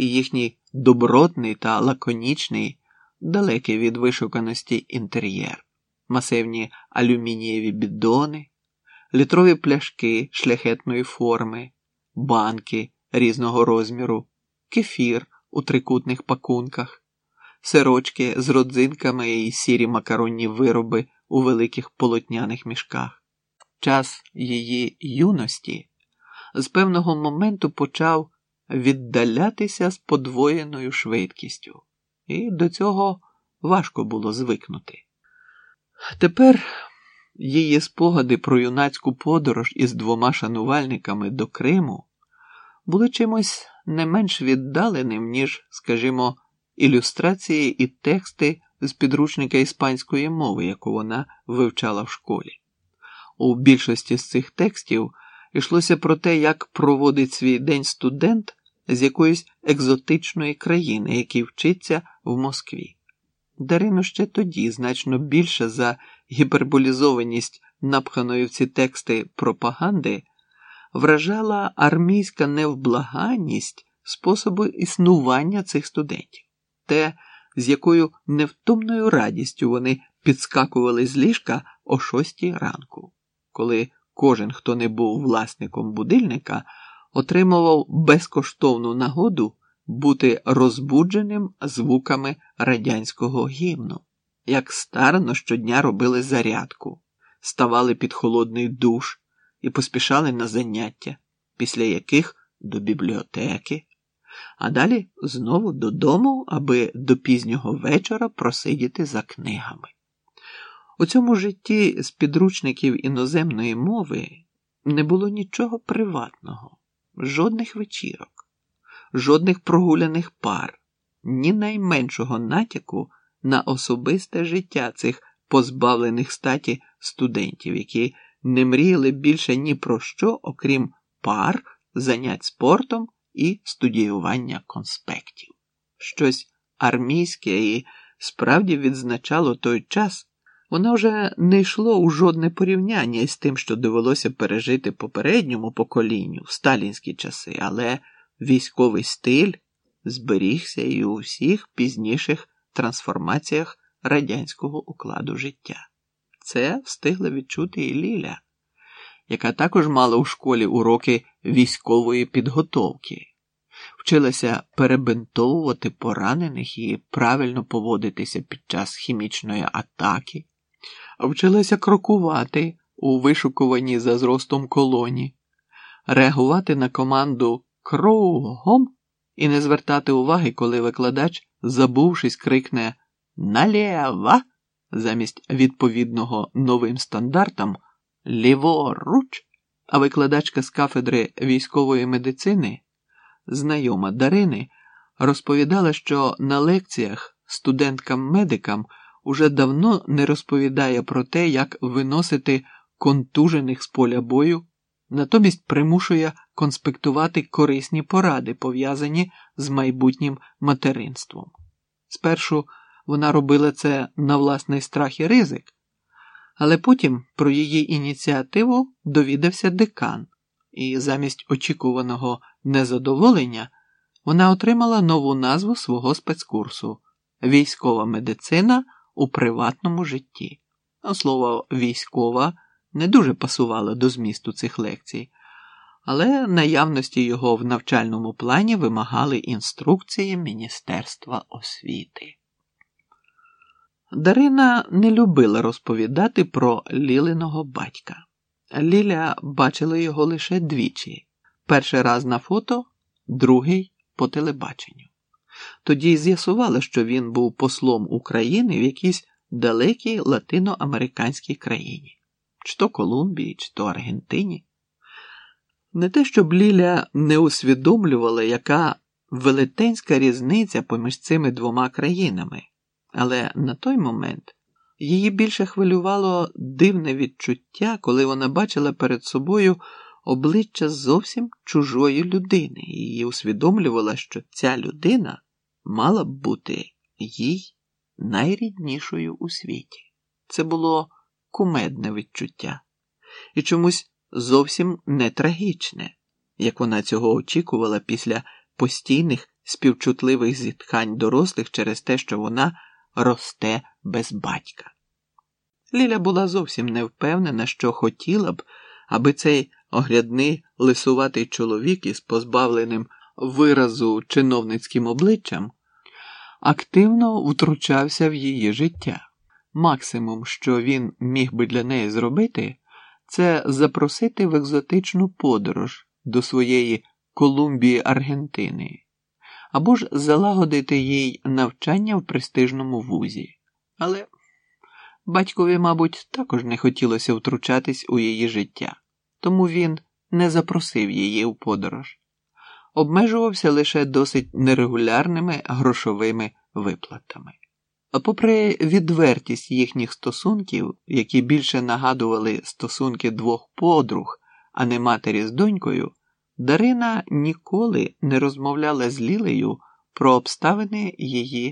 і їхній добротний та лаконічний, далекий від вишуканості інтер'єр, масивні алюмінієві бідони, літрові пляшки шляхетної форми, банки різного розміру, кефір у трикутних пакунках, сирочки з родзинками і сірі макаронні вироби у великих полотняних мішках. Час її юності з певного моменту почав віддалятися з подвоєною швидкістю, і до цього важко було звикнути. Тепер її спогади про юнацьку подорож із двома шанувальниками до Криму були чимось не менш віддаленим, ніж, скажімо, ілюстрації і тексти з підручника іспанської мови, яку вона вивчала в школі. У більшості з цих текстів йшлося про те, як проводить свій день студент з якоїсь екзотичної країни, який вчиться в Москві. Дарину ще тоді значно більше за гіперболізованість напханої в ці тексти пропаганди вражала армійська невблаганність способу існування цих студентів, те, з якою невтомною радістю вони підскакували з ліжка о шостій ранку, коли кожен, хто не був власником будильника, отримував безкоштовну нагоду бути розбудженим звуками радянського гімну, як старано щодня робили зарядку, ставали під холодний душ і поспішали на заняття, після яких до бібліотеки, а далі знову додому, аби до пізнього вечора просидіти за книгами. У цьому житті з підручників іноземної мови не було нічого приватного, жодних вечірок, жодних прогуляних пар, ні найменшого натяку на особисте життя цих позбавлених статі студентів, які не мріяли більше ні про що, окрім пар, занять спортом і студіювання конспектів. Щось армійське і справді відзначало той час. Воно вже не йшло у жодне порівняння із тим, що довелося пережити попередньому поколінню в сталінські часи, але військовий стиль зберігся і у всіх пізніших трансформаціях радянського укладу життя. Це встигла відчути і Ліля, яка також мала у школі уроки військової підготовки, вчилася перебинтовувати поранених і правильно поводитися під час хімічної атаки вчилася крокувати у вишукуванні за зростом колоні, реагувати на команду кругом і не звертати уваги, коли викладач, забувшись, крикне налєва замість відповідного новим стандартам ліворуч, а викладачка з кафедри військової медицини, знайома Дарини, розповідала, що на лекціях студенткам-медикам уже давно не розповідає про те, як виносити контужених з поля бою, натомість примушує конспектувати корисні поради, пов'язані з майбутнім материнством. Спершу вона робила це на власний страх і ризик, але потім про її ініціативу довідався декан, і замість очікуваного незадоволення вона отримала нову назву свого спецкурсу Військова медицина у приватному житті. Слово військова не дуже пасувало до змісту цих лекцій, але наявності його в навчальному плані вимагали інструкції Міністерства освіти. Дарина не любила розповідати про Лілиного батька. Ліля бачила його лише двічі: перший раз на фото, другий по телебаченню. Тоді з'ясували, що він був послом України в якійсь далекій латиноамериканській країні, чи то Колумбії, чи то Аргентині. Не те, щоб Ліля не усвідомлювала, яка велетенська різниця поміж цими двома країнами, але на той момент її більше хвилювало дивне відчуття, коли вона бачила перед собою обличчя зовсім чужої людини. І усвідомлювала, що ця людина мала б бути їй найріднішою у світі. Це було кумедне відчуття і чомусь зовсім не трагічне, як вона цього очікувала після постійних співчутливих зітхань дорослих через те, що вона росте без батька. Ліля була зовсім не впевнена, що хотіла б, аби цей оглядний лисуватий чоловік із позбавленим виразу чиновницьким обличчям активно втручався в її життя. Максимум, що він міг би для неї зробити, це запросити в екзотичну подорож до своєї Колумбії Аргентини, або ж залагодити їй навчання в престижному вузі. Але батькові, мабуть, також не хотілося втручатись у її життя, тому він не запросив її в подорож, обмежувався лише досить нерегулярними грошовими виплатами. Попри відвертість їхніх стосунків, які більше нагадували стосунки двох подруг, а не матері з донькою, Дарина ніколи не розмовляла з Лілею про обставини її